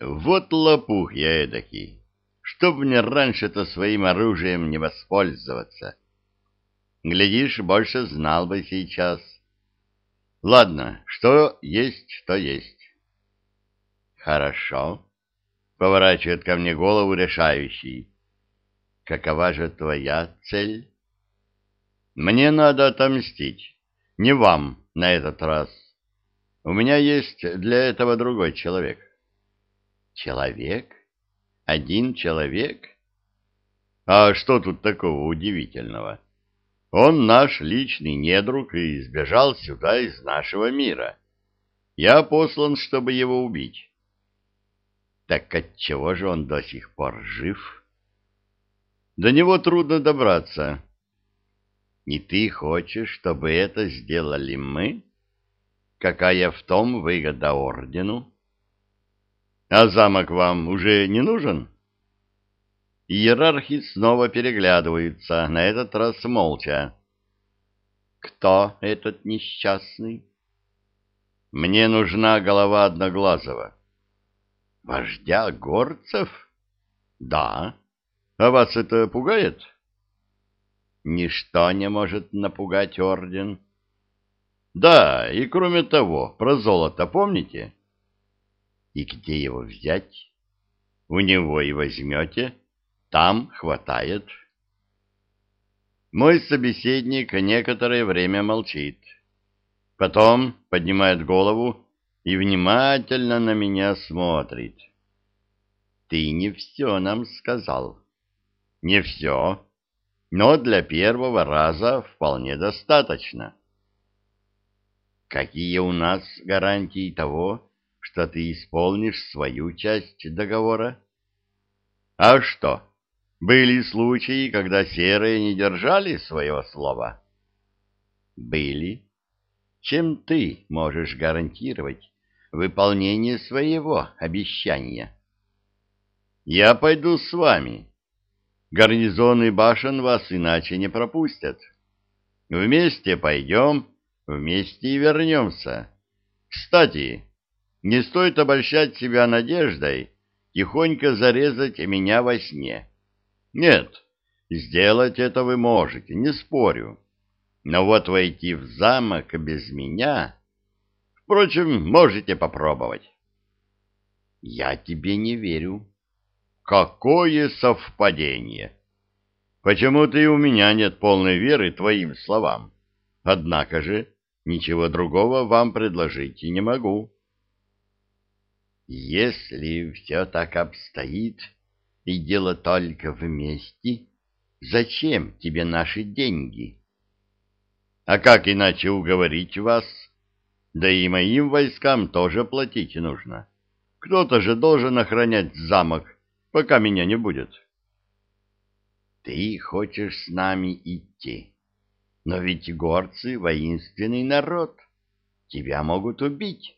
Вот лопух я эдакий. Чтоб мне раньше-то своим оружием не воспользоваться. Глядишь, больше знал бы сейчас. Ладно, что есть, то есть. Хорошо. Поворачивает ко мне голову решающий. Какова же твоя цель? Мне надо отомстить. Не вам на этот раз. У меня есть для этого другой человек. Человек? Один человек? А что тут такого удивительного? Он наш личный недруг и сбежал сюда из нашего мира. Я послан, чтобы его убить. Так отчего же он до сих пор жив? До него трудно добраться. И ты хочешь, чтобы это сделали мы? Какая в том выгода ордену? А замок вам уже не нужен? Иерархи снова переглядываются, на этот раз молча. Кто этот несчастный? Мне нужна голова Одноглазого. Вождя горцев? Да. А вас это пугает? Ничто не может напугать орден. Да, и кроме того, про золото помните? И где его взять? У него и возьмете. Там хватает. Мой собеседник некоторое время молчит. Потом поднимает голову и внимательно на меня смотрит. Ты не все нам сказал. Не все, но для первого раза вполне достаточно. Какие у нас гарантии того, что ты исполнишь свою часть договора? А что, были случаи, когда серые не держали своего слова? Были. Чем ты можешь гарантировать выполнение своего обещания? Я пойду с вами. Гарнизоны башен вас иначе не пропустят. Вместе пойдем, вместе и вернемся. Кстати, не стоит обольщать себя надеждой тихонько зарезать меня во сне. Нет, сделать это вы можете, не спорю. Но вот войти в замок без меня... Впрочем, можете попробовать. Я тебе не верю. Какое совпадение! Почему-то и у меня нет полной веры твоим словам. Однако же ничего другого вам предложить и не могу. Если все так обстоит, и дело только вместе, зачем тебе наши деньги? А как иначе уговорить вас? Да и моим войскам тоже платить нужно. Кто-то же должен охранять замок, пока меня не будет. Ты хочешь с нами идти, но ведь горцы — воинственный народ. Тебя могут убить.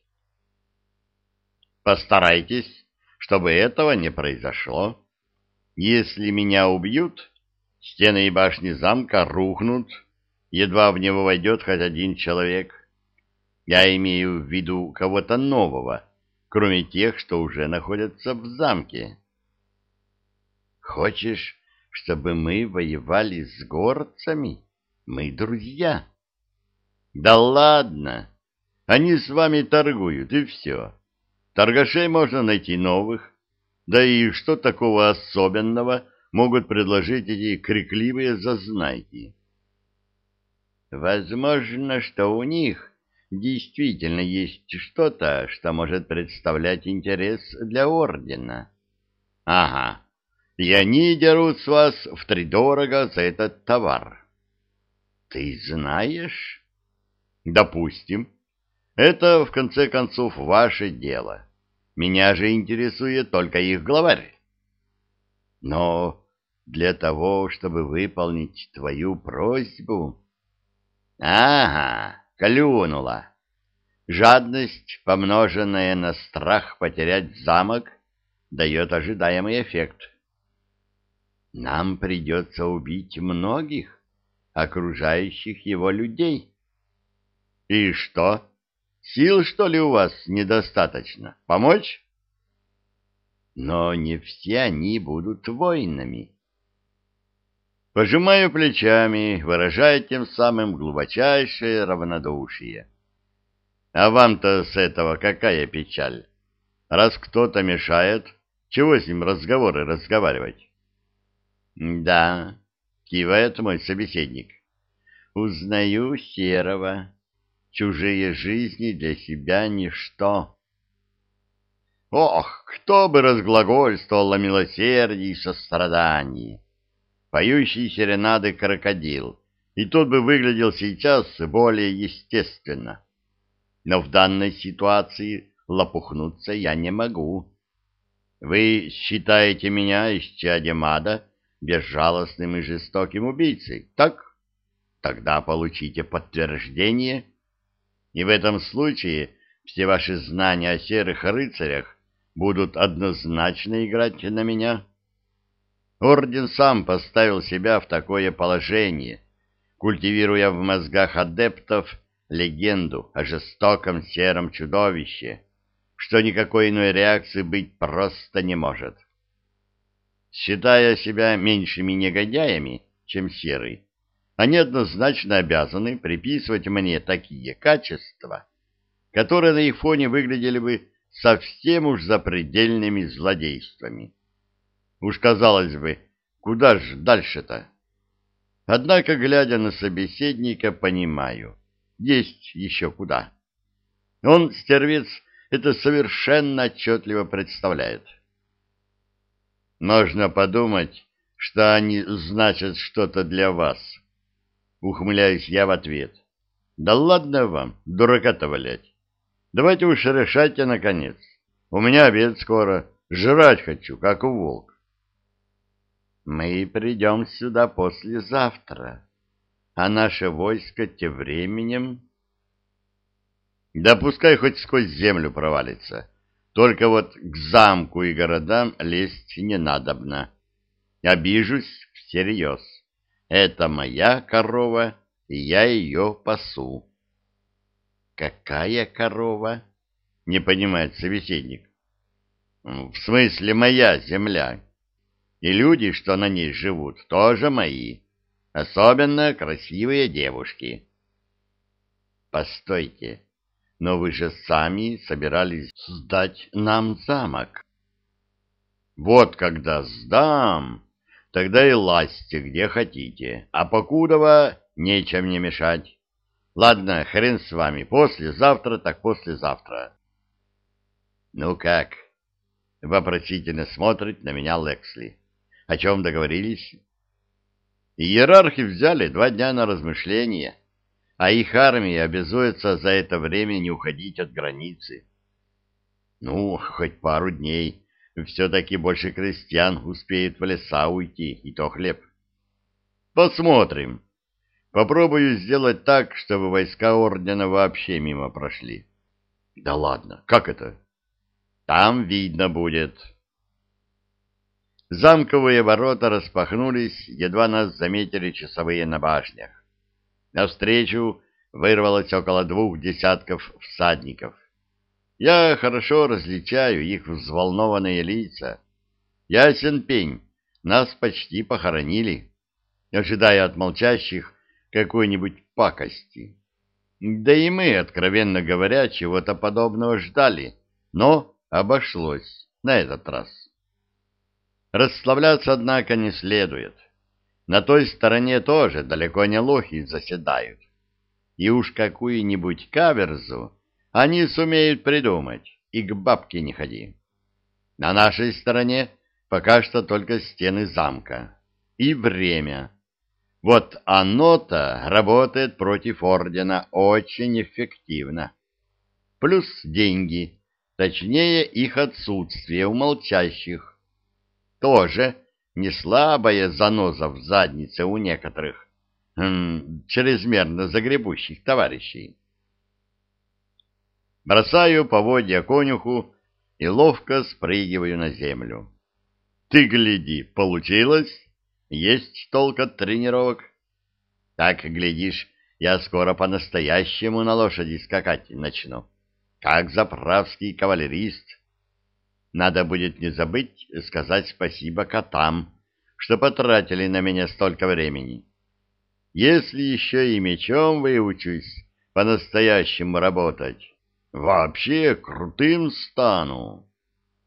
Постарайтесь, чтобы этого не произошло. Если меня убьют, стены и башни замка рухнут, едва в него войдет хоть один человек. Я имею в виду кого-то нового, кроме тех, что уже находятся в замке. Хочешь, чтобы мы воевали с горцами? Мы друзья. Да ладно, они с вами торгуют, и все. Торгашей можно найти новых. Да и что такого особенного могут предложить эти крикливые зазнайки? Возможно, что у них действительно есть что-то, что может представлять интерес для ордена. Ага, и они дерут с вас втридорого за этот товар. Ты знаешь? Допустим. Это, в конце концов, ваше дело. Меня же интересует только их главарь. Но для того, чтобы выполнить твою просьбу... Ага, клюнула. Жадность, помноженная на страх потерять замок, дает ожидаемый эффект. Нам придется убить многих окружающих его людей. И что? Сил, что ли, у вас недостаточно? Помочь? но не все они будут воинами. Пожимаю плечами, выражая тем самым глубочайшее равнодушие. А вам-то с этого какая печаль? Раз кто-то мешает, чего с ним разговоры разговаривать? Да, кивает мой собеседник. Узнаю Серого. Чужие жизни для себя ничто. Ох, кто бы разглагольствовал о милосердии и сострадании! Поющий серенады крокодил, и тот бы выглядел сейчас более естественно. Но в данной ситуации лопухнуться я не могу. Вы считаете меня, исчадием ада, безжалостным и жестоким убийцей, так? Тогда получите подтверждение. И в этом случае все ваши знания о серых рыцарях будут однозначно играть на меня. Орден сам поставил себя в такое положение, культивируя в мозгах адептов легенду о жестоком сером чудовище, что никакой иной реакции быть просто не может. Считая себя меньшими негодяями, чем серый, они однозначно обязаны приписывать мне такие качества, которые на их фоне выглядели бы совсем уж запредельными злодействами. Уж казалось бы, куда ж дальше-то? Однако, глядя на собеседника, понимаю, есть еще куда. Он, стервец, это совершенно отчетливо представляет. Можно подумать, что они значат что-то для вас. Ухмыляюсь я в ответ. Да ладно вам, дурака-то валять. Давайте уж решайте, наконец. У меня обед скоро, жрать хочу, как у волк. Мы придем сюда послезавтра, а наше войско тем временем... Да пускай хоть сквозь землю провалится. Только вот к замку и городам лезть не надобно. Обижусь всерьез. Это моя корова, и я ее пасу. Какая корова? Не понимает собеседник. В смысле, моя земля. И люди, что на ней живут, тоже мои. Особенно красивые девушки. Постойте, но вы же сами собирались сдать нам замок. Вот когда сдам, тогда и лазьте где хотите, а покудова нечем не мешать. Ладно, хрен с вами, послезавтра так послезавтра. Ну как? Вопросительно смотрит на меня Лексли. О чем договорились? Иерархи взяли два дня на размышление, а их армия обязуется за это время не уходить от границы. Ну, хоть пару дней, все-таки больше крестьян успеет в леса уйти, и то хлеб. Посмотрим. Попробую сделать так, чтобы войска ордена вообще мимо прошли. Да ладно, как это? Там видно будет. Замковые ворота распахнулись, едва нас заметили часовые на башнях. Навстречу вырвалось около двух десятков всадников. Я хорошо различаю их взволнованные лица. Ясен пень, нас почти похоронили, ожидая от молчащих какой-нибудь пакости. Да и мы, откровенно говоря, чего-то подобного ждали, но обошлось на этот раз. Расслабляться, однако, не следует. На той стороне тоже далеко не лохи заседают. И уж какую-нибудь каверзу они сумеют придумать, и к бабке не ходи. На нашей стороне пока что только стены замка. И время. Вот оно-то работает против ордена очень эффективно. Плюс деньги, точнее их отсутствие у молчащих. Тоже не слабая заноза в заднице у некоторых м, чрезмерно загребущих товарищей. Бросаю поводья конюху и ловко спрыгиваю на землю. Ты гляди, получилось? Есть толк от тренировок? Так, глядишь, я скоро по-настоящему на лошади скакать начну, как заправский кавалерист. надо будет не забыть сказать спасибо котам, что потратили на меня столько времени. Если еще и мечом выучусь по-настоящему работать, вообще крутым стану.